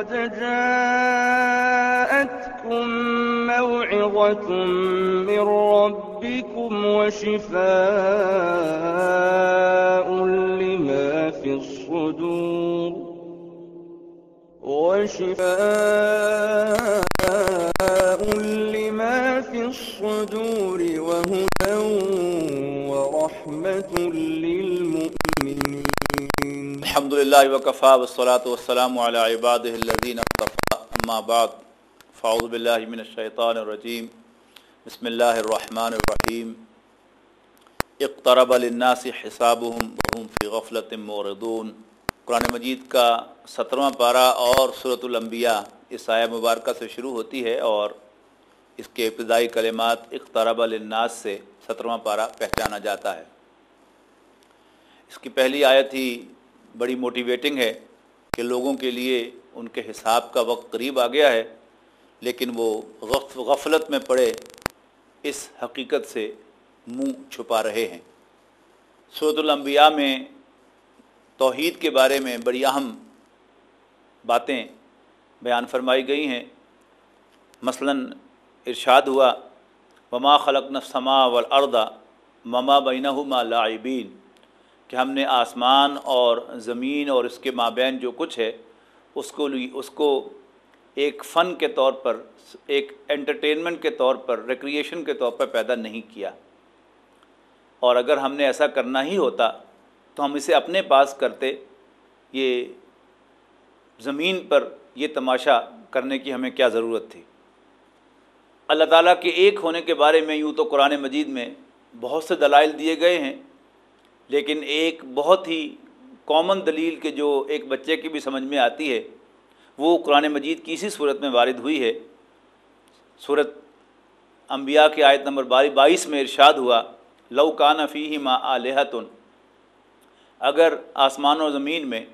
قد جاءتكم موعظة من ربكم وشفاء الحمد للہ وکفا والصلاة والسلام على عباده الذين اصطفى اما بعد، فاعوذ باللہ من الشیطان الرجیم. بسم اللہ الرحمن الرحیم. اقترب للناس حسابهم وهم في غفلة موردون قرآن مجید کا سترواں پارہ اور سورة الانبیاء اس آیہ مبارکہ سے شروع ہوتی ہے اور اس کے ابتدائی کلمات اقترب للناس سے سترواں پارہ پہچانا جاتا ہے۔ اس کی پہلی آیت ہی بڑی موٹیویٹنگ ہے کہ لوگوں کے لیے ان کے حساب کا وقت قریب آ گیا ہے، لیکن وہ غفلت میں پڑے اس حقیقت سے منہ چھپا رہے ہیں۔ صورت الانبیاء میں توحید کے بارے میں بڑی اہم باتیں بیان فرمائی گئی ہیں۔ مثلا ارشاد ہوا، وما خلق نسما والارض مما بینہما لاعبین کہ ہم نے آسمان اور زمین اور اس کے مابین جو کچھ ہے، اس کو اس کو ایک فن کے طور پر، ایک انٹرٹینمنٹ کے طور پر ریکریشن کے طور پر پیدا نہیں کیا۔ اور اگر ہم نے ایسا کرنا ہی ہوتا، تو ہم اسے اپنے پاس کرتے۔ یہ زمین پر یہ تماشا کرنے کی ہمیں کیا ضرورت تھی؟ اللہ تعالیٰ کے ایک ہونے کے بارے میں یوں تو قرآن مجید میں بہت سے دلائل دیے گئے ہیں۔ لیکن ایک بہت ہی کامن دلیل کے جو ایک بچے کی بھی سمجھ میں آتی ہے، وہ قرآن مجید کی اسی صورت میں وارد ہوئی ہے۔ صورت انبیاء کی آیت نمبر باری بائیس میں ارشاد ہوا، لو کان فی ما آلہتن اگر آسمان و زمین میں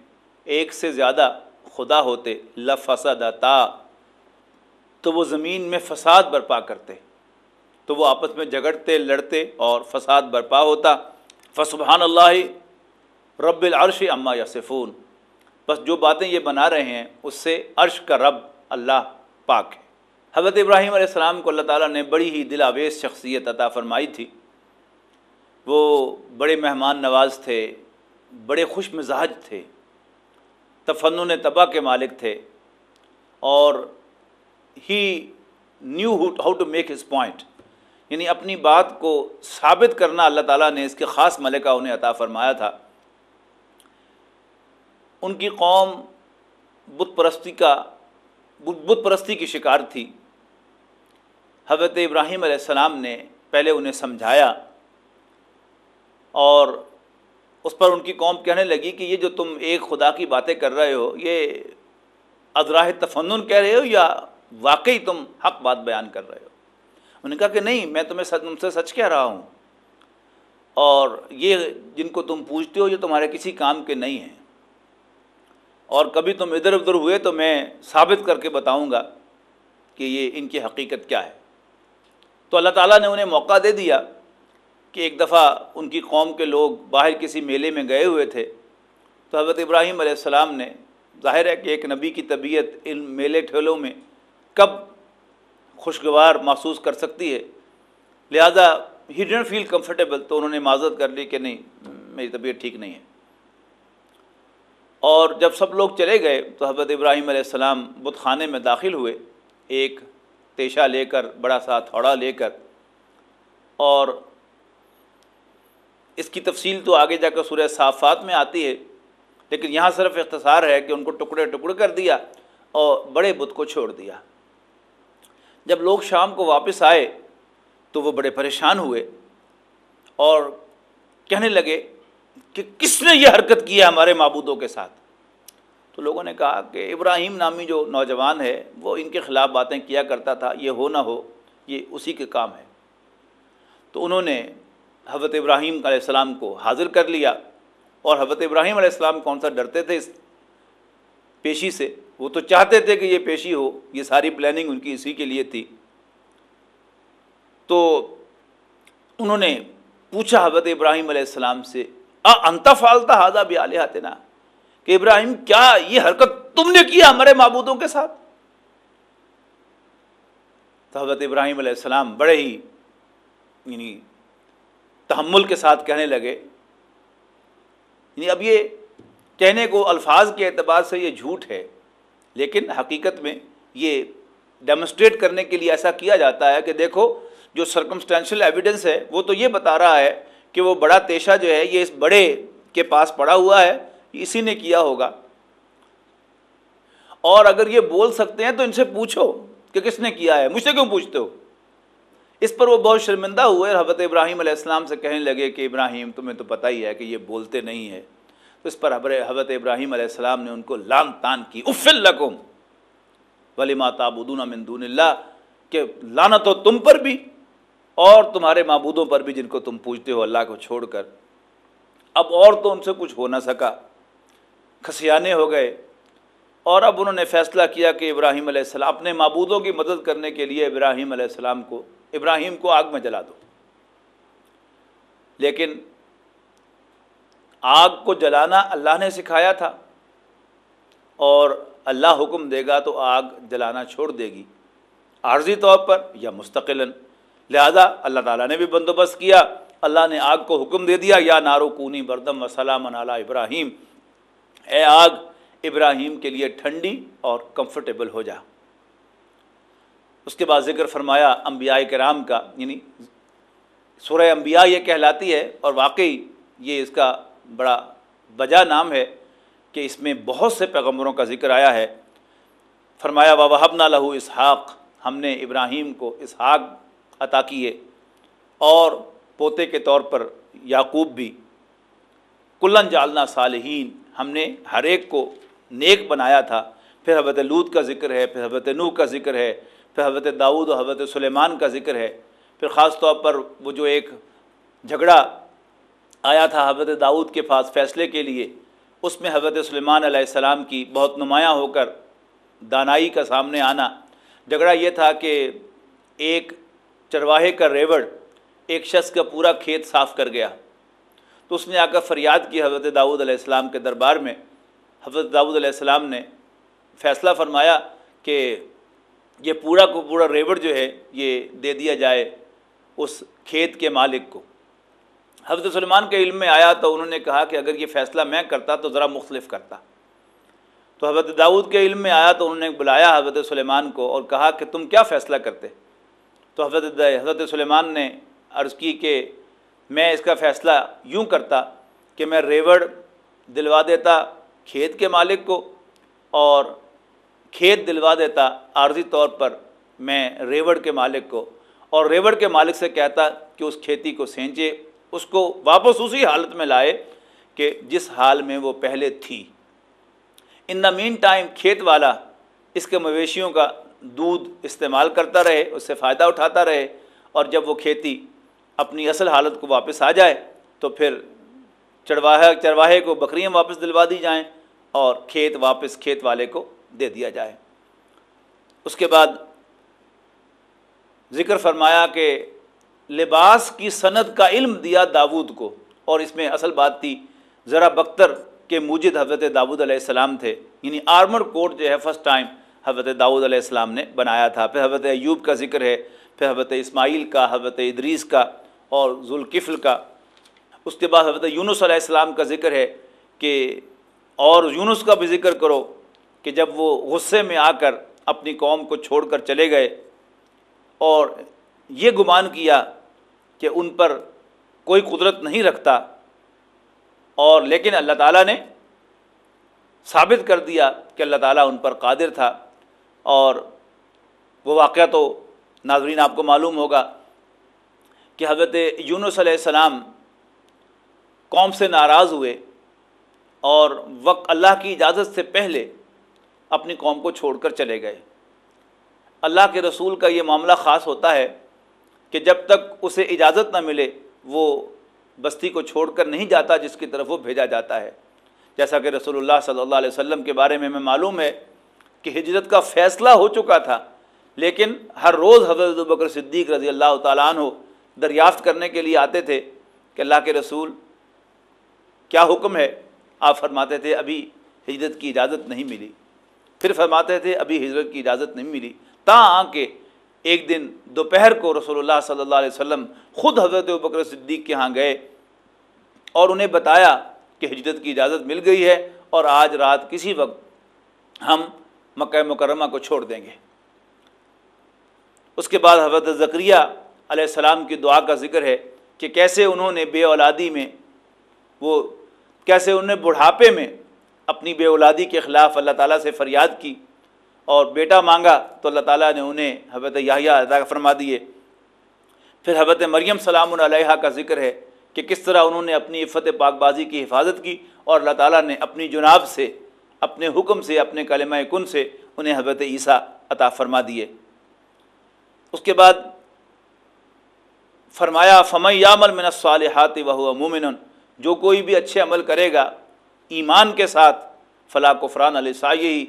ایک سے زیادہ خدا ہوتے، لفسدتا، تو وہ زمین میں فساد برپا کرتے۔ تو وہ آپس میں جھگڑتے، لڑتے اور فساد برپا ہوتا۔ فسبحان اللہ رب العرش اما یسفون بس جو باتیں یہ بنا رہے ہیں، اس سے عرش کا رب اللہ پاک ہے۔ حضرت ابراہیم علیہ السلام کو اللہ تعالیٰ نے بڑی ہی دل آویز شخصیت عطا فرمائی تھی۔ وہ بڑے مہمان نواز تھے، بڑے خوش مزاج تھے، تفنن تباہ کے مالک تھے اور he knew how to make his point. یعنی اپنی بات کو ثابت کرنا اللہ تعالیٰ نے اس کے خاص ملکہ انہیں عطا فرمایا تھا۔ ان کی قوم بت پرستی کا، بت پرستی کی شکار تھی۔ حضرت ابراہیم علیہ السلام نے پہلے انہیں سمجھایا اور اس پر ان کی قوم کہنے لگی کہ یہ جو تم ایک خدا کی باتیں کر رہے ہو، یہ ادراہ تفنن کہہ رہے ہو یا واقعی تم حق بات بیان کر رہے ہو؟ انہوں نے کہا کہ نہیں، میں تمہیں سچ تم سے سچ کہہ رہا ہوں۔ اور یہ جن کو تم پوچھتے ہو، یہ تمہارے کسی کام کے نہیں ہیں۔ اور کبھی تم ادھر ادھر ہوئے تو میں ثابت کر کے بتاؤں گا کہ یہ ان کی حقیقت کیا ہے۔ تو اللہ تعالیٰ نے انہیں موقع دے دیا کہ ایک دفعہ ان کی قوم کے لوگ باہر کسی میلے میں گئے ہوئے تھے۔ تو حضرت ابراہیم علیہ السلام نے ظاہر ہے کہ ایک نبی کی طبیعت ان میلے ٹھیلوں میں کب خوشگوار محسوس کر سکتی ہے۔ لہذا ہی ڈنٹ فیل کمفرٹیبل تو انہوں نے معذرت کر لی کہ نہیں، میری طبیعت ٹھیک نہیں ہے۔ اور جب سب لوگ چلے گئے تو حضرت ابراہیم علیہ السلام بت خانے میں داخل ہوئے۔ ایک تیشہ لے کر، بڑا سا تھوڑا لے کر۔ اور اس کی تفصیل تو آگے جا کر سورہ صافات میں آتی ہے، لیکن یہاں صرف اختصار ہے کہ ان کو ٹکڑے ٹکڑے کر دیا اور بڑے بت کو چھوڑ دیا۔ جب لوگ شام کو واپس آئے تو وہ بڑے پریشان ہوئے اور کہنے لگے کہ کس نے یہ حرکت کی ہے ہمارے معبودوں کے ساتھ؟ تو لوگوں نے کہا کہ ابراہیم نامی جو نوجوان ہے، وہ ان کے خلاف باتیں کیا کرتا تھا، یہ ہو نہ ہو، یہ اسی کے کام ہے۔ تو انہوں نے حضرت ابراہیم علیہ السلام کو حاضر کر لیا اور حضرت ابراہیم علیہ السلام کون سا ڈرتے تھے اس پیشی سے؟ وہ تو چاہتے تھے کہ یہ پیشی ہو، یہ ساری پلاننگ ان کی اسی کے لیے تھی۔ تو انہوں نے پوچھا حضرت ابراہیم علیہ السلام سے انت فالتا حاضہ بھی علیہ کہ ابراہیم، کیا یہ حرکت تم نے کیا ہمارے معبودوں کے ساتھ؟ تو حضرت ابراہیم علیہ السلام بڑے ہی یعنی تحمل کے ساتھ کہنے لگے۔ یعنی اب یہ کہنے کو الفاظ کے اعتبار سے یہ جھوٹ ہے۔ لیکن حقیقت میں یہ ڈیمونسٹریٹ کرنے کے لیے ایسا کیا جاتا ہے کہ دیکھو، جو سرکمسٹینشیل ایویڈنس ہے، وہ تو یہ بتا رہا ہے کہ وہ بڑا تیشہ جو ہے، یہ اس بڑے کے پاس پڑا ہوا ہے اسی نے کیا ہوگا۔ اور اگر یہ بول سکتے ہیں تو ان سے پوچھو کہ کس نے کیا ہے۔ مجھ سے کیوں پوچھتے ہو؟ اس پر وہ بہت شرمندہ ہوئے حضرت ابراہیم علیہ السلام سے کہنے لگے کہ ابراہیم، تمہیں تو پتہ ہی ہے کہ یہ بولتے نہیں ہے تو اس پر حضرت ابراہیم علیہ السلام نے ان کو لان تان کی، افل لکم ولی ماتا من دون اللہ کہ لانت ہو تم پر بھی اور تمہارے معبودوں پر بھی جن کو تم پوچھتے ہو اللہ کو چھوڑ کر۔ اب اور تو ان سے کچھ ہو نہ سکا۔ کھسیانے ہو گئے۔ اور اب انہوں نے فیصلہ کیا کہ ابراہیم علیہ السلام، اپنے معبودوں کی مدد کرنے کے لیے ابراہیم علیہ السلام کو، ابراہیم کو آگ میں جلا دو۔ لیکن آگ کو جلانا اللہ نے سکھایا تھا اور اللہ حکم دے گا تو آگ جلانا چھوڑ دے گی عارضی طور پر یا مستقل لہذا اللہ تعالیٰ نے بھی بندوبست کیا۔ اللہ نے آگ کو حکم دے دیا۔ یا نارو کونی بردم وسلام علی ابراہیم۔ اے آگ، ابراہیم کے لیے ٹھنڈی اور کمفرٹیبل ہو جا۔ اس کے بعد ذکر فرمایا انبیاء کرام کا یعنی سورہ انبیاء یہ کہلاتی ہے اور واقعی یہ اس کا بڑا بجا نام ہے کہ اس میں بہت سے پیغمبروں کا ذکر آیا ہے۔ فرمایا و وحب نہ لہو اسحاق ہم نے ابراہیم کو اسحاق عطا کیے اور پوتے کے طور پر یعقوب بھی۔ کلن جالنا صالحین۔ ہم نے ہر ایک کو نیک بنایا تھا۔ پھر حضرت لوت کا ذکر ہے، پھر حضرت نوح کا ذکر ہے، پھر حضرت داؤد و حضرت سلیمان کا ذکر ہے۔ پھر خاص طور پر وہ جو ایک جھگڑا آیا تھا حضرت داؤد کے پاس فیصلے کے لیے؟ اس میں حضرت سلیمان علیہ السلام کی بہت نمایاں ہو کر دانائی کا سامنے آنا۔ جھگڑا یہ تھا کہ ایک چرواہے کا ریوڑ ایک شخص کا پورا کھیت صاف کر گیا۔ تو اس نے آ کر فریاد کی حضرت داؤد علیہ السلام کے دربار میں۔ حضرت داؤد علیہ السلام نے فیصلہ فرمایا کہ یہ پورا کو پورا ریوڑ جو ہے یہ دے دیا جائے اس کھیت کے مالک کو۔ حضرت سلمان کے علم میں آیا تو انہوں نے کہا کہ اگر یہ فیصلہ میں کرتا تو ذرا مختلف کرتا۔ تو حضرت داؤد کے علم میں آیا تو انہوں نے بلایا حضرت سلیمان کو اور کہا کہ تم کیا فیصلہ کرتے؟ تو حضرت حضرت سلیمان نے عرض کی کہ میں اس کا فیصلہ یوں کرتا کہ میں ریوڑ دلوا دیتا کھیت کے مالک کو اور کھیت دلوا دیتا عارضی طور پر میں ریوڑ کے مالک کو اور ریوڑ کے مالک سے کہتا کہ اس کھیتی کو سینچے اس کو واپس اسی حالت میں لائے کہ جس حال میں وہ پہلے تھی۔ ان دا مین ٹائم کھیت والا اس کے مویشیوں کا دودھ استعمال کرتا رہے، اس سے فائدہ اٹھاتا رہے اور جب وہ کھیتی اپنی اصل حالت کو واپس آ جائے تو پھر چڑواہے چرواہے کو بکریاں واپس دلوا دی جائیں اور کھیت واپس کھیت والے کو دے دیا جائے۔ اس کے بعد ذکر فرمایا کہ لباس کی صنعت کا علم دیا داود کو۔ اور اس میں اصل بات تھی، ذرا بختر کے موجد حضرت داود علیہ السلام تھے۔ یعنی آرمر کوٹ جو ہے فرسٹ ٹائم حضرت داود علیہ السلام نے بنایا تھا۔ پھر حضرت ایوب کا ذکر ہے، پھر حضرت اسماعیل کا، حضرت ادریس کا اور ذوالکفل کا۔ اس کے بعد حضرت یونس علیہ السلام کا ذکر ہے کہ، اور یونس کا بھی ذکر کرو کہ جب وہ غصے میں آ کر اپنی قوم کو چھوڑ کر چلے گئے اور یہ گمان کیا کہ ان پر کوئی قدرت نہیں رکھتا اور لیکن اللہ تعالیٰ نے ثابت کر دیا کہ اللہ تعالیٰ ان پر قادر تھا اور وہ واقعہ تو ناظرین آپ کو معلوم ہوگا کہ حضرت یونس علیہ السلام قوم سے ناراض ہوئے اور وقت اللہ کی اجازت سے پہلے اپنی قوم کو چھوڑ کر چلے گئے۔ اللہ کے رسول کا یہ معاملہ خاص ہوتا ہے کہ جب تک اسے اجازت نہ ملے، وہ بستی کو چھوڑ کر نہیں جاتا جس کی طرف وہ بھیجا جاتا ہے۔ جیسا کہ رسول اللہ صلی اللہ علیہ وسلم کے بارے میں ہمیں معلوم ہے کہ ہجرت کا فیصلہ ہو چکا تھا، لیکن ہر روز حضرت بکر صدیق رضی اللہ تعالیٰ عنہ دریافت کرنے کے لیے آتے تھے کہ اللہ کے رسول کیا حکم ہے؟ آپ فرماتے تھے، ابھی ہجرت کی اجازت نہیں ملی۔ پھر فرماتے تھے، ابھی ہجرت کی اجازت نہیں ملی۔ تا آ کے ایک دن دوپہر کو رسول اللہ صلی اللہ علیہ وسلم خود حضرت بکر صدیق کے ہاں گئے اور انہیں بتایا کہ ہجرت کی اجازت مل گئی ہے اور آج رات کسی وقت ہم مکہ مکرمہ کو چھوڑ دیں گے۔ اس کے بعد حضرت ذکریہ علیہ السلام کی دعا کا ذکر ہے کہ کیسے انہوں نے بے اولادی میں وہ کیسے انہوں نے بڑھاپے میں اپنی بے اولادی کے خلاف اللہ تعالیٰ سے فریاد کی اور بیٹا مانگا تو اللہ تعالیٰ نے انہیں حضرت یاہیا ادا فرما دیے۔ پھر حضرت مریم سلام علیہ کا ذکر ہے کہ کس طرح انہوں نے اپنی عفت پاک بازی کی حفاظت کی اور اللہ تعالیٰ نے اپنی جناب سے، اپنے حکم سے، اپنے کلمہ کن سے انہیں حضرت عیسیٰ عطا فرما دیے۔ اس کے بعد فرمایا فمیامل من الصالحات وہ مومن جو کوئی بھی اچھے عمل کرے گا ایمان کے ساتھ فلاں قفران علیہ سائی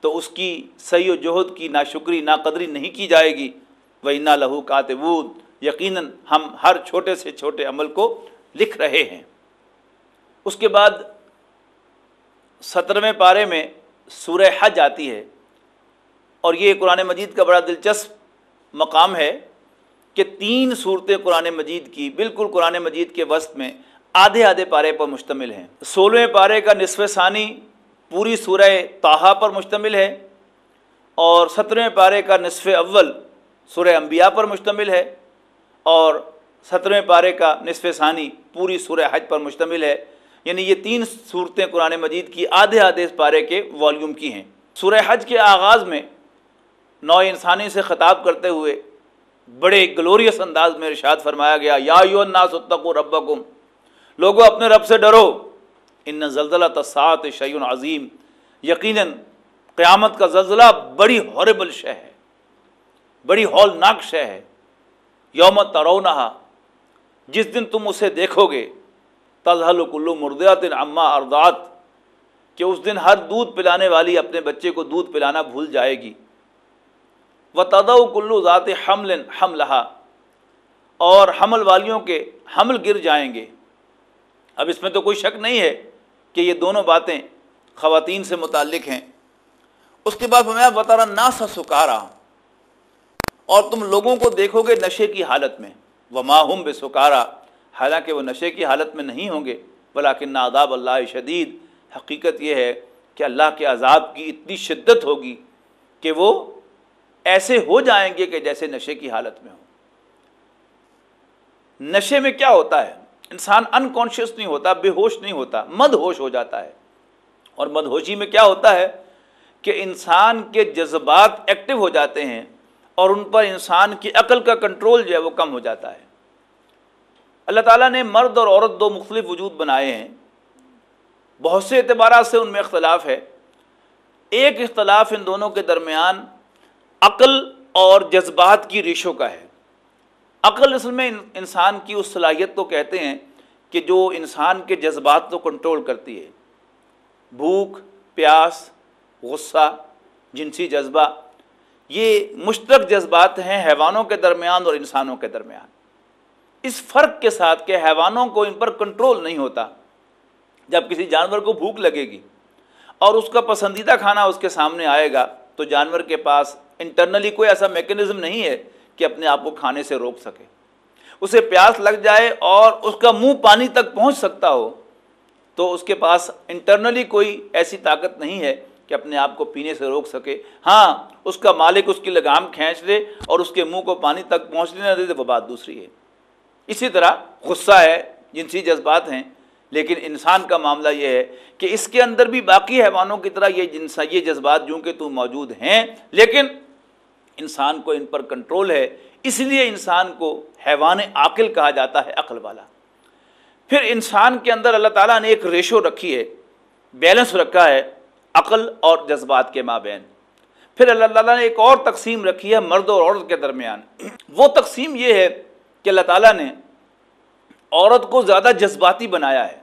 تو اس کی صحیح و جہد کی نا شکری نا قدری نہیں کی جائے گی۔ وہ انا لہو کاتبود یقیناً ہم ہر چھوٹے سے چھوٹے عمل کو لکھ رہے ہیں۔ اس کے بعد سترویں پارے میں سورہ حج آتی ہے۔ اور یہ قرآن مجید کا بڑا دلچسپ مقام ہے کہ تین صورتیں قرآن مجید کی بالکل قرآن مجید کے وسط میں آدھے آدھے پارے پر مشتمل ہیں۔ سولہویں پارے کا نصف ثانی پوری سورہ تاہا پر مشتمل ہے اور سترویں پارے کا نصف اول سورہ انبیاء پر مشتمل ہے اور سترویں پارے کا نصف ثانی پوری سورہ حج پر مشتمل ہے۔ یعنی یہ تین صورتیں قرآن مجید کی آدھے آدھے اس پارے کے والیوم کی ہیں۔ سورہ حج کے آغاز میں نو انسانی سے خطاب کرتے ہوئے بڑے گلوریس انداز میں ارشاد فرمایا گیا، یا یو الناس اتقوا ربکم۔ لوگوں، اپنے رب سے ڈرو۔ ان زلزلہ تصاعت شعین عظیم یقیناً قیامت کا زلزلہ بڑی ہاربل شے ہے، بڑی ہولناک شے ہے. یوم ترونہا، جس دن تم اسے دیکھو گے تزحل کلو مردیات عما اردات کہ اس دن ہر دودھ پلانے والی اپنے بچے کو دودھ پلانا بھول جائے گی. و تد کلو ذات حمل حملہ اور حمل والیوں کے حمل گر جائیں گے. اب اس میں تو کوئی شک نہیں ہے کہ یہ دونوں باتیں خواتین سے متعلق ہیں۔ اس کے بعد میں بتا رہا سا سکارا اور تم لوگوں کو دیکھو گے نشے کی حالت میں۔ وہ ماہم بے سکارا حالانکہ وہ نشے کی حالت میں نہیں ہوں گے۔ بلاکن عذاب اللہ شدید حقیقت یہ ہے کہ اللہ کے عذاب کی اتنی شدت ہوگی کہ وہ ایسے ہو جائیں گے کہ جیسے نشے کی حالت میں ہو نشے میں کیا ہوتا ہے؟ انسان انکانشیس نہیں ہوتا، بے ہوش نہیں ہوتا، مد ہوش ہو جاتا ہے۔ اور مد ہوشی میں کیا ہوتا ہے کہ انسان کے جذبات ایکٹیو ہو جاتے ہیں اور ان پر انسان کی عقل کا کنٹرول جو ہے وہ کم ہو جاتا ہے۔ اللہ تعالیٰ نے مرد اور عورت دو مختلف وجود بنائے ہیں۔ بہت سے اعتبارات سے ان میں اختلاف ہے۔ ایک اختلاف ان دونوں کے درمیان عقل اور جذبات کی ریشوں کا ہے۔ عقل اصل میں انسان کی اس صلاحیت کو کہتے ہیں کہ جو انسان کے جذبات کو کنٹرول کرتی ہے۔ بھوک، پیاس، غصہ، جنسی جذبہ، یہ مشترک جذبات ہیں حیوانوں کے درمیان اور انسانوں کے درمیان۔ اس فرق کے ساتھ کہ حیوانوں کو ان پر کنٹرول نہیں ہوتا۔ جب کسی جانور کو بھوک لگے گی اور اس کا پسندیدہ کھانا اس کے سامنے آئے گا تو جانور کے پاس انٹرنلی کوئی ایسا میکنزم نہیں ہے کہ اپنے آپ کو کھانے سے روک سکے۔ اسے پیاس لگ جائے اور اس کا منہ پانی تک پہنچ سکتا ہو، تو اس کے پاس انٹرنلی کوئی ایسی طاقت نہیں ہے کہ اپنے آپ کو پینے سے روک سکے۔ ہاں اس کا مالک اس کی لگام کھینچ لے اور اس کے منہ کو پانی تک پہنچنے نہ دے وہ بات دوسری ہے۔ اسی طرح غصہ ہے جنسی جذبات ہیں، لیکن انسان کا معاملہ یہ ہے کہ اس کے اندر بھی باقی حیوانوں کی طرح یہ جنس یہ جذبات جو کہ تو موجود ہیں، لیکن انسان کو ان پر کنٹرول ہے، اس لیے انسان کو حیوان عاقل کہا جاتا ہے، عقل والا۔ پھر انسان کے اندر اللہ تعالیٰ نے ایک ریشو رکھی ہے، بیلنس رکھا ہے، عقل اور جذبات کے مابین۔ پھر اللہ تعالیٰ نے ایک اور تقسیم رکھی ہے، مرد اور عورت کے درمیان۔ وہ تقسیم یہ ہے کہ اللہ تعالیٰ نے عورت کو زیادہ جذباتی بنایا ہے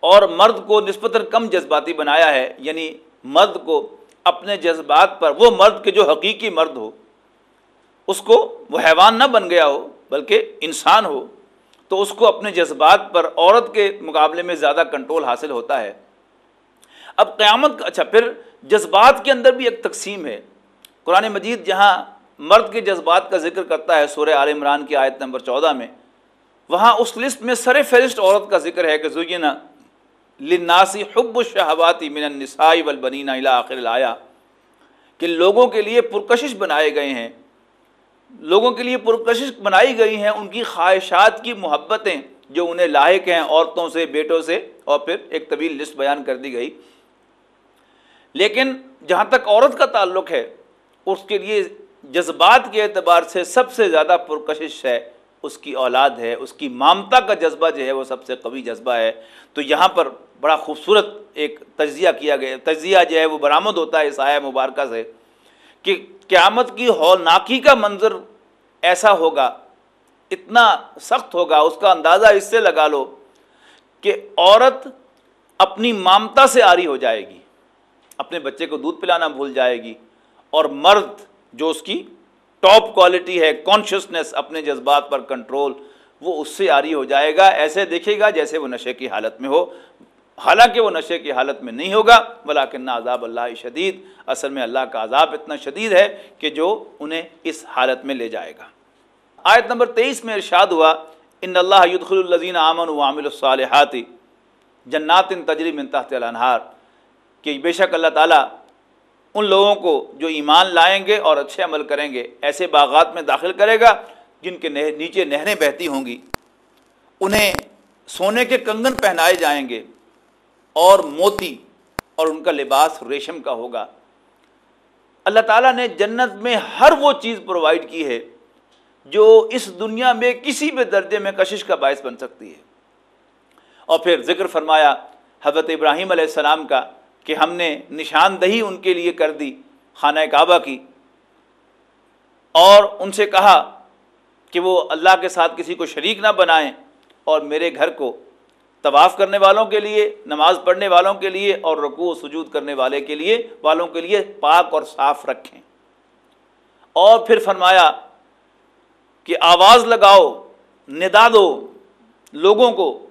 اور مرد کو نسبتاً کم جذباتی بنایا ہے یعنی مرد کو اپنے جذبات پر، وہ مرد کے جو حقیقی مرد ہو، اس کو وہ حیوان نہ بن گیا ہو، بلکہ انسان ہو، تو اس کو اپنے جذبات پر عورت کے مقابلے میں زیادہ کنٹرول حاصل ہوتا ہے۔ اب قیامت کا اچھا پھر جذبات کے اندر بھی ایک تقسیم ہے۔ قرآن مجید جہاں مرد کے جذبات کا ذکر کرتا ہے، سورہ عال عمران کی آیت نمبر چودہ میں، وہاں اس لسٹ میں سر فہرست عورت کا ذکر ہے کہ زینا لناسی حب الشہواتی من النساء والبنین الى آخر الایا کہ لوگوں کے لیے پرکشش بنائے گئے ہیں، لوگوں کے لیے پرکشش بنائی گئی ہیں ان کی خواہشات کی محبتیں جو انہیں لاحق ہیں عورتوں سے، بیٹوں سے، اور پھر ایک طویل لسٹ بیان کر دی گئی۔ لیکن جہاں تک عورت کا تعلق ہے، اس کے لیے جذبات کے اعتبار سے سب سے زیادہ پرکشش ہے۔ اس کی اولاد ہے، اس کی مامتا کا جذبہ جو ہے وہ سب سے قوی جذبہ ہے۔ تو یہاں پر بڑا خوبصورت ایک تجزیہ کیا گیا، تجزیہ جو ہے وہ برآمد ہوتا ہے اس آیا مبارکہ سے کہ قیامت کی ہولناکی کا منظر ایسا ہوگا، اتنا سخت ہوگا، اس کا اندازہ اس سے لگا لو کہ عورت اپنی مامتا سے آری ہو جائے گی، اپنے بچے کو دودھ پلانا بھول جائے گی اور مرد جو اس کی ٹاپ کوالٹی ہے کانشیسنیس اپنے جذبات پر کنٹرول وہ اس سے آری ہو جائے گا، ایسے دیکھے گا جیسے وہ نشے کی حالت میں ہو۔ حالانکہ وہ نشے کی حالت میں نہیں ہوگا بلاکن عذاب اللہ شدید۔ اصل میں اللہ کا عذاب اتنا شدید ہے کہ جو انہیں اس حالت میں لے جائے گا۔ آیت نمبر تیئیس میں ارشاد ہوا، ان اللہ یدخل الزین امن و عامل الصالحات جنات تجری من تحت الانہار کہ بے شک اللہ تعالیٰ ان لوگوں کو جو ایمان لائیں گے اور اچھے عمل کریں گے، ایسے باغات میں داخل کرے گا جن کے نیچے نہریں بہتی ہوں گی۔ انہیں سونے کے کنگن پہنائے جائیں گے اور موتی اور ان کا لباس ریشم کا ہوگا۔ اللہ تعالیٰ نے جنت میں ہر وہ چیز پرووائڈ کی ہے جو اس دنیا میں کسی بھی درجے میں کشش کا باعث بن سکتی ہے۔ اور پھر ذکر فرمایا حضرت ابراہیم علیہ السلام کا کہ ہم نے نشاندہی ان کے لیے کر دی، خانہ کعبہ کی۔ اور ان سے کہا کہ وہ اللہ کے ساتھ کسی کو شریک نہ بنائیں اور میرے گھر کو طواف کرنے والوں کے لیے، نماز پڑھنے والوں کے لیے اور رکوع و سجود کرنے والے کے لیے، والوں کے لیے پاک اور صاف رکھیں۔ اور پھر فرمایا کہ آواز لگاؤ، ندا دو لوگوں کو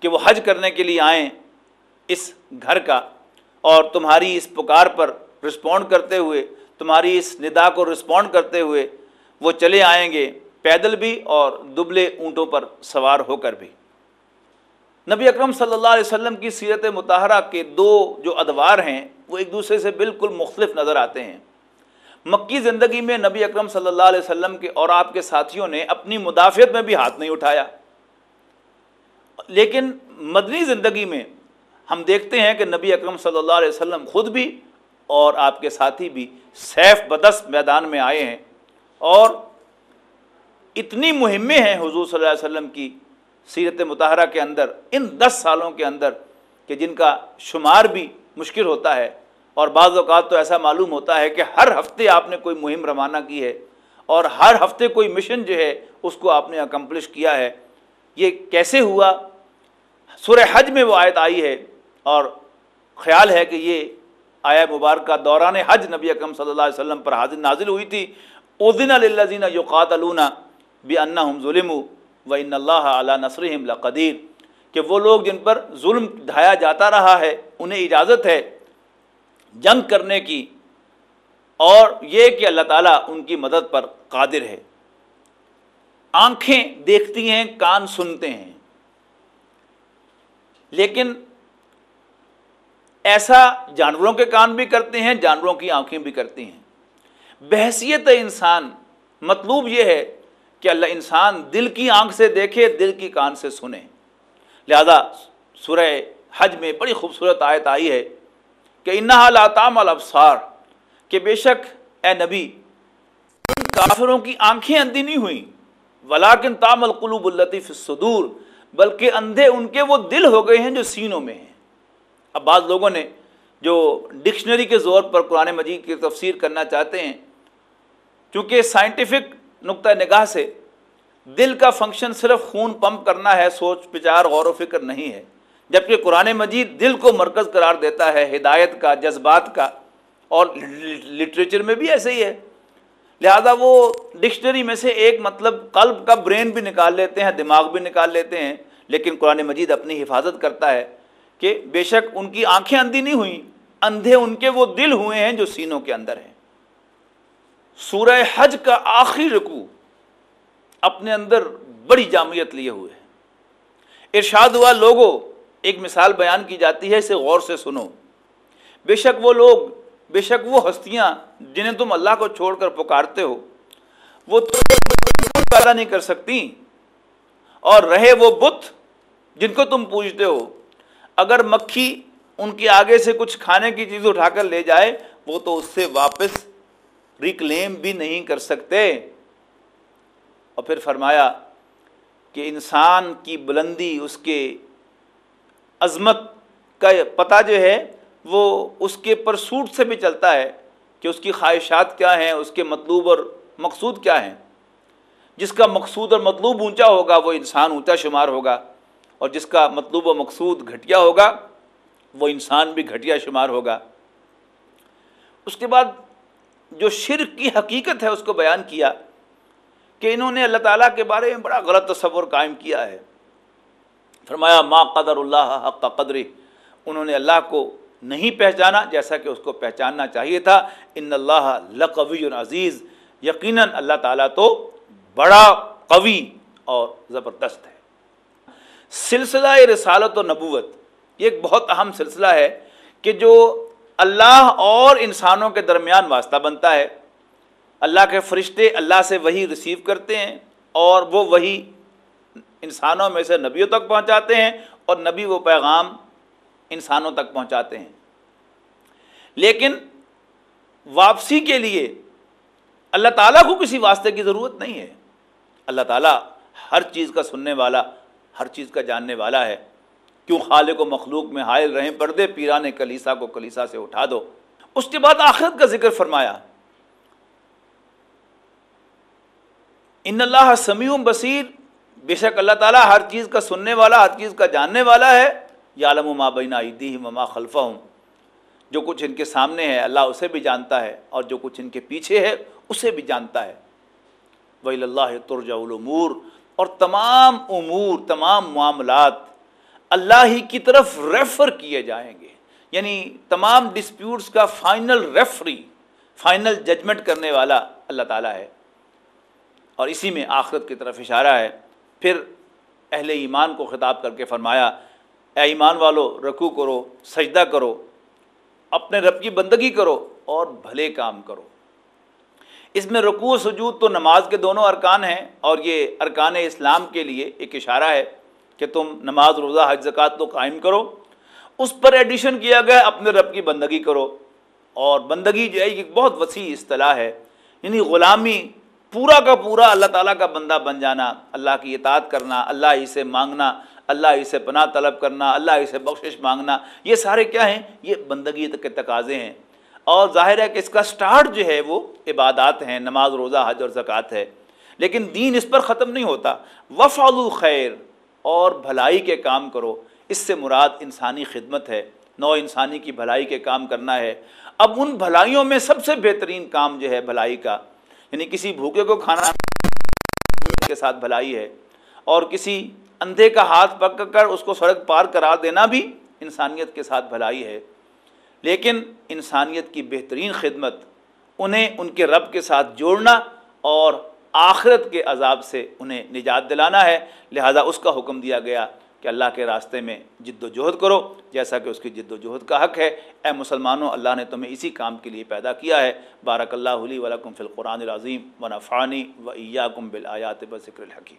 کہ وہ حج کرنے کے لیے آئیں اس گھر کا۔ اور تمہاری اس پکار پر رسپونڈ کرتے ہوئے، تمہاری اس ندا کو رسپونڈ کرتے ہوئے وہ چلے آئیں گے پیدل بھی اور دبلے اونٹوں پر سوار ہو کر بھی۔ نبی اکرم صلی اللہ علیہ وسلم کی سیرت متحرہ کے دو جو ادوار ہیں، وہ ایک دوسرے سے بالکل مختلف نظر آتے ہیں۔ مکی زندگی میں نبی اکرم صلی اللہ علیہ وسلم کے اور آپ کے ساتھیوں نے اپنی مدافعت میں بھی ہاتھ نہیں اٹھایا۔ لیکن مدنی زندگی میں ہم دیکھتے ہیں کہ نبی اکرم صلی اللہ علیہ وسلم خود بھی اور آپ کے ساتھی بھی سیف بدس میدان میں آئے ہیں اور اتنی مہمیں ہیں حضور صلی اللہ علیہ وسلم کی سیرت متحرہ کے اندر، ان دس سالوں کے اندر کہ جن کا شمار بھی مشکل ہوتا ہے اور بعض اوقات تو ایسا معلوم ہوتا ہے کہ ہر ہفتے آپ نے کوئی مہم روانہ کی ہے اور ہر ہفتے کوئی مشن جو ہے اس کو آپ نے اکمپلش کیا ہے۔ یہ کیسے ہوا؟ سورہ حج میں وہ آیت آئی ہے۔ اور خیال ہے کہ یہ آیا مبارکہ دوران حج نبی اکرم صلی اللہ علیہ وسلم پر حاضر نازل ہوئی تھی۔ ادین الزین یوقات علونا بھی انا ہم ظلم و ان اللہ علیہ نصرحم لقدیر۔ کہ وہ لوگ جن پر ظلم ڈھایا جاتا رہا ہے، انہیں اجازت ہے جنگ کرنے کی۔ اور یہ کہ اللہ تعالیٰ ان کی مدد پر قادر ہے۔ آنکھیں دیکھتی ہیں، کان سنتے ہیں۔ لیکن ایسا جانوروں کے کان بھی کرتے ہیں، جانوروں کی آنکھیں بھی کرتی ہیں۔ بحثیت انسان، مطلوب یہ ہے کہ اللہ انسان دل کی آنکھ سے دیکھے، دل کی کان سے سنے۔ لہذا سورہ حج میں بڑی خوبصورت آیت آئی ہے کہ انہا لاتام الابصار کہ بے شک اے نبی، ان کافروں کی آنکھیں اندھی نہیں ہوئیں۔ ولاکن تام القلوب الطیف الصدور، بلکہ اندھے ان کے وہ دل ہو گئے ہیں جو سینوں میں ہیں۔ اب بعض لوگوں نے جو ڈکشنری کے زور پر قرآن مجید کی تفسیر کرنا چاہتے ہیں، چونکہ سائنٹیفک نقطۂ نگاہ سے دل کا فنکشن صرف خون پمپ کرنا ہے، سوچ پچار غور و فکر نہیں ہے، جبکہ قرآن مجید دل کو مرکز قرار دیتا ہے، ہدایت کا، جذبات کا، اور لٹریچر میں بھی ایسے ہی ہے۔ لہذا وہ ڈکشنری میں سے ایک مطلب قلب کا برین بھی نکال لیتے ہیں، دماغ بھی نکال لیتے ہیں، لیکن قرآن مجید اپنی حفاظت کرتا ہے۔ کہ بے شک ان کی آنکھیں اندھی نہیں ہوئیں، اندھے ان کے وہ دل ہوئے ہیں جو سینوں کے اندر ہیں۔ سورہ حج کا آخری رکو اپنے اندر بڑی جامعت لیے ہوئے ہیں۔ ارشاد ہوا لوگوں ایک مثال بیان کی جاتی ہے، اسے غور سے سنو۔ بے شک وہ لوگ، بے شک وہ ہستیاں جنہیں تم اللہ کو چھوڑ کر پکارتے ہو، وہ پیدا نہیں کر سکتی اور رہے وہ بت جن کو تم پوچھتے ہو۔ اگر مکھی ان کے آگے سے کچھ کھانے کی چیز اٹھا کر لے جائے، وہ تو اس سے واپس ریکلیم بھی نہیں کر سکتے۔ اور پھر فرمایا کہ انسان کی بلندی، اس کے عظمت کا پتہ جو ہے، وہ اس کے پرسوٹ سے بھی چلتا ہے کہ اس کی خواہشات کیا ہیں، اس کے مطلوب اور مقصود کیا ہیں۔ جس کا مقصود اور مطلوب اونچا ہوگا، وہ انسان اونچا شمار ہوگا۔ اور جس کا مطلوب و مقصود گھٹیا ہوگا، وہ انسان بھی گھٹیا شمار ہوگا۔ اس کے بعد جو شرک کی حقیقت ہے، اس کو بیان کیا کہ انہوں نے اللہ تعالیٰ کے بارے میں بڑا غلط تصور قائم کیا ہے۔ فرمایا، ما قدر اللہ حق قدری انہوں نے اللہ کو نہیں پہچانا جیسا کہ اس کو پہچاننا چاہیے تھا۔ ان اللہ لقوی عزیز یقیناً اللہ تعالیٰ تو بڑا قوی اور زبردست ہے۔ سلسلہ رسالت و نبوت، یہ ایک بہت اہم سلسلہ ہے کہ جو اللہ اور انسانوں کے درمیان واسطہ بنتا ہے۔ اللہ کے فرشتے اللہ سے وہی ریسیو کرتے ہیں اور وہ وہی انسانوں میں سے نبیوں تک پہنچاتے ہیں اور نبی وہ پیغام انسانوں تک پہنچاتے ہیں۔ لیکن واپسی کے لیے اللہ تعالیٰ کو کسی واسطے کی ضرورت نہیں ہے۔ اللہ تعالیٰ ہر چیز کا سننے والا ہر چیز کا جاننے والا ہے۔ کیوں خالق و مخلوق میں حائل رہیں؟ پردے پیران کلیسا کو کلیسا سے اٹھا دو۔ اس کے بعد آخرت کا ذکر فرمایا۔ ان اللہ سمیع بصیر۔ بے شک اللہ تعالیٰ ہر چیز کا سننے والا، ہر چیز کا جاننے والا ہے۔ یا علم ما بینا عیدی مما خلفہ ہوں جو کچھ ان کے سامنے ہے، اللہ اسے بھی جانتا ہے۔ اور جو کچھ ان کے پیچھے ہے، اسے بھی جانتا ہے۔ وہی اللہ ترجا العمور اور تمام امور، تمام معاملات اللہ ہی کی طرف ریفر کیے جائیں گے۔ یعنی تمام ڈسپیوٹس کا فائنل ریفری فائنل ججمنٹ کرنے والا اللہ تعالیٰ ہے۔ اور اسی میں آخرت کی طرف اشارہ ہے۔ پھر اہل ایمان کو خطاب کر کے فرمایا، اے ایمان والو رکو کرو، سجدہ کرو، اپنے رب کی بندگی کرو اور بھلے کام کرو۔ اس میں رکوع سجود تو نماز کے دونوں ارکان ہیں اور یہ ارکان اسلام کے لیے ایک اشارہ ہے کہ تم نماز، روزہ، حج، زکوٰۃ تو قائم کرو۔ اس پر ایڈیشن کیا گیا، اپنے رب کی بندگی کرو۔ اور بندگی جو ہے ایک بہت وسیع اصطلاح ہے۔ یعنی غلامی پورا کا پورا اللہ تعالیٰ کا بندہ بن جانا، اللہ کی اطاعت کرنا، اللہ ہی سے مانگنا، اللہ ہی سے پناہ طلب کرنا، اللہ ہی سے بخشش مانگنا، یہ سارے کیا ہیں؟ یہ بندگی کے تقاضے ہیں۔ اور ظاہر ہے کہ اس کا سٹارٹ جو ہے وہ عبادات ہیں، نماز، روزہ، حج اور زکوٰۃ ہے۔ لیکن دین اس پر ختم نہیں ہوتا۔ وفعلو خیر اور بھلائی کے کام کرو۔ اس سے مراد انسانی خدمت ہے۔ نو انسانی کی بھلائی کے کام کرنا ہے۔ اب ان بھلائیوں میں سب سے بہترین کام جو ہے بھلائی کا یعنی کسی بھوکے کو کھانا کے ساتھ بھلائی ہے، اور کسی اندھے کا ہاتھ پک کر اس کو سڑک پار کرا دینا بھی انسانیت کے ساتھ بھلائی ہے۔ لیکن انسانیت کی بہترین خدمت انہیں ان کے رب کے ساتھ جوڑنا اور آخرت کے عذاب سے انہیں نجات دلانا ہے۔ لہذا اس کا حکم دیا گیا کہ اللہ کے راستے میں جد و جہد کرو، جیسا کہ اس کی جد و جہد کا حق ہے۔ اے مسلمانوں، اللہ نے تمہیں اسی کام کے لیے پیدا کیا ہے۔ بارک اللہ علی ولکم فی القرآن العظیم و نفانی و ایاکم بالآیات بذکر الحکیم۔